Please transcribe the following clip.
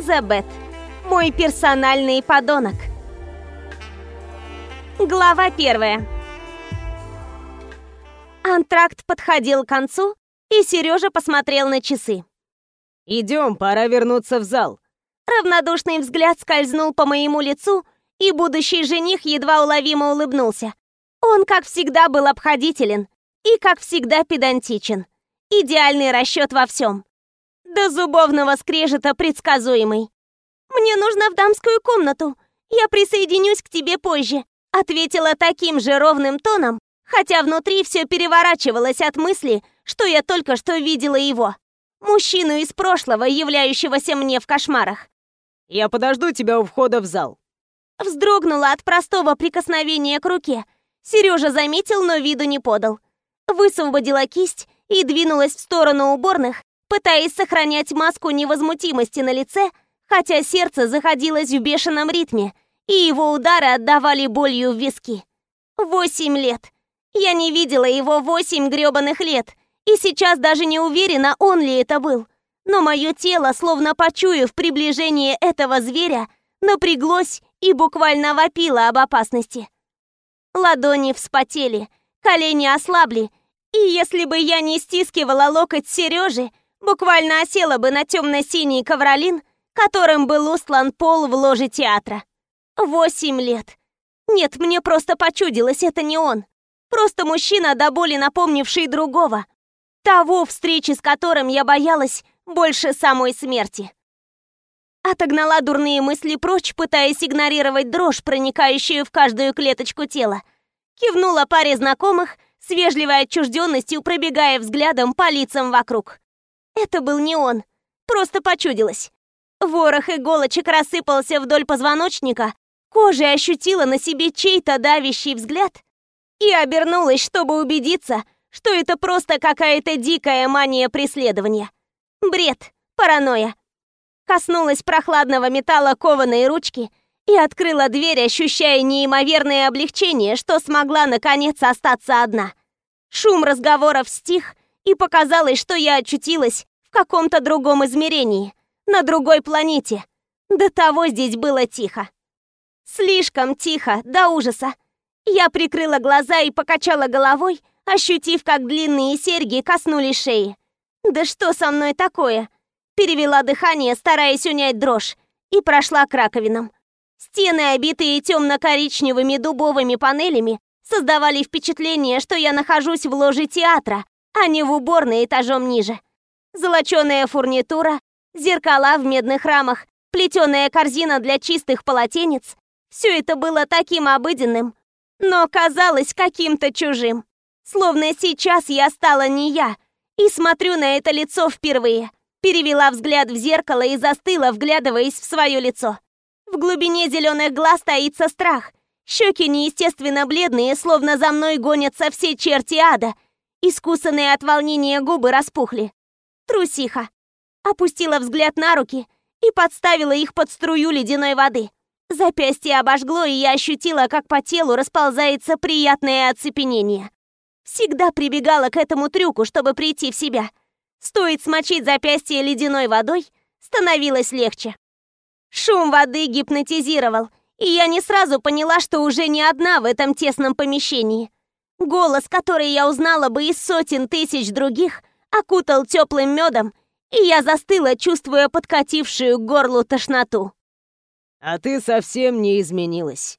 Элизабет, мой персональный подонок. Глава первая. Антракт подходил к концу, и Сережа посмотрел на часы. «Идем, пора вернуться в зал». Равнодушный взгляд скользнул по моему лицу, и будущий жених едва уловимо улыбнулся. Он, как всегда, был обходителен и, как всегда, педантичен. Идеальный расчет во всем. До зубовного скрежета предсказуемый. «Мне нужно в дамскую комнату. Я присоединюсь к тебе позже», ответила таким же ровным тоном, хотя внутри все переворачивалось от мысли, что я только что видела его. Мужчину из прошлого, являющегося мне в кошмарах. «Я подожду тебя у входа в зал». Вздрогнула от простого прикосновения к руке. Сережа заметил, но виду не подал. Высвободила кисть и двинулась в сторону уборных, пытаясь сохранять маску невозмутимости на лице, хотя сердце заходилось в бешеном ритме, и его удары отдавали болью в виски. Восемь лет. Я не видела его восемь грёбаных лет, и сейчас даже не уверена, он ли это был. Но мое тело, словно почуяв приближение этого зверя, напряглось и буквально вопило об опасности. Ладони вспотели, колени ослабли, и если бы я не стискивала локоть Сережи, буквально осела бы на темно-синий ковролин, которым был устлан пол в ложе театра. Восемь лет. Нет, мне просто почудилось, это не он. Просто мужчина, до боли напомнивший другого. Того, встречи с которым я боялась больше самой смерти. Отогнала дурные мысли прочь, пытаясь игнорировать дрожь, проникающую в каждую клеточку тела. Кивнула паре знакомых, с вежливой отчужденностью пробегая взглядом по лицам вокруг. Это был не он, просто почудилось. Ворох иголочек рассыпался вдоль позвоночника, кожа ощутила на себе чей-то давящий взгляд и обернулась, чтобы убедиться, что это просто какая-то дикая мания преследования. Бред, паранойя. Коснулась прохладного металла кованой ручки и открыла дверь, ощущая неимоверное облегчение, что смогла наконец остаться одна. Шум разговоров стих, и показалось, что я очутилась в каком-то другом измерении, на другой планете. До того здесь было тихо. Слишком тихо, до ужаса. Я прикрыла глаза и покачала головой, ощутив, как длинные серьги коснулись шеи. «Да что со мной такое?» Перевела дыхание, стараясь унять дрожь, и прошла к раковинам. Стены, обитые темно-коричневыми дубовыми панелями, создавали впечатление, что я нахожусь в ложе театра, а не в уборной этажом ниже. Золоченая фурнитура, зеркала в медных рамах, плетеная корзина для чистых полотенец — все это было таким обыденным, но казалось каким-то чужим. Словно сейчас я стала не я, и смотрю на это лицо впервые. Перевела взгляд в зеркало и застыла, вглядываясь в свое лицо. В глубине зеленых глаз таится страх. Щеки неестественно бледные, словно за мной гонятся все черти ада. Искусанные от волнения губы распухли. Трусиха. Опустила взгляд на руки и подставила их под струю ледяной воды. Запястье обожгло, и я ощутила, как по телу расползается приятное оцепенение. Всегда прибегала к этому трюку, чтобы прийти в себя. Стоит смочить запястье ледяной водой, становилось легче. Шум воды гипнотизировал, и я не сразу поняла, что уже не одна в этом тесном помещении. Голос, который я узнала бы из сотен тысяч других, окутал теплым медом, и я застыла, чувствуя подкатившую к горлу тошноту. «А ты совсем не изменилась»,